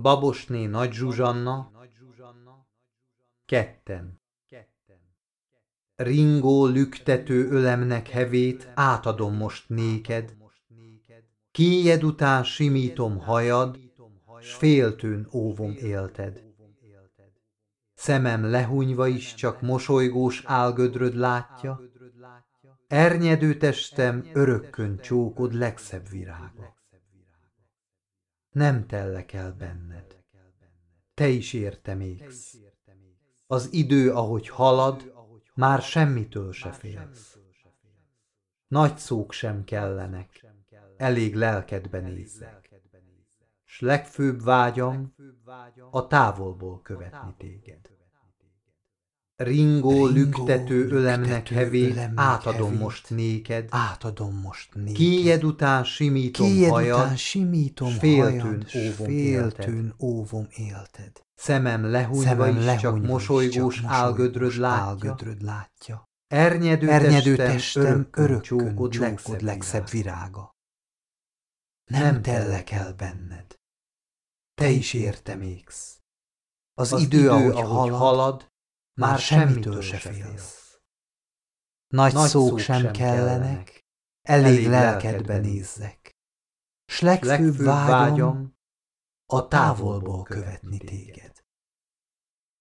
Babosné Nagy Zsuzsanna, ketten. Ringó lüktető ölemnek hevét átadom most néked, Kéjed után simítom hajad, s féltőn óvom élted. Szemem lehunyva is csak mosolygós álgödröd látja, Ernyedő testem örökkön csókod legszebb virága. Nem tellek el benned, te is értem égsz. Az idő, ahogy halad, már semmitől se félsz. Nagy szók sem kellenek, elég lelkedbe nézzek. S legfőbb vágyam a távolból követni téged. Ringó, lüktető ölemnek hevét átadom most néked, átadom most néked. Kéjed után simítom Kéjed hajad, után simítom s féltőn hajad, óvom féltőn óvom élted. Szemem lehunyva Szemem is csak lehunyva is mosolygós csak álgödröd látja, álgödröd látja. Ernyedő, Ernyedő testem, testem örökkön örökkön csókod csókod legszebb legszebb virága. Nem tellek el benned. Te is értem égsz. Az, Az idő, ahogy halad, halad, már semmitől se félsz. Nagy, Nagy szók szók sem kellenek, elég lelkedbe nézzek. S Legfőbb vágyam a távolból követni téged.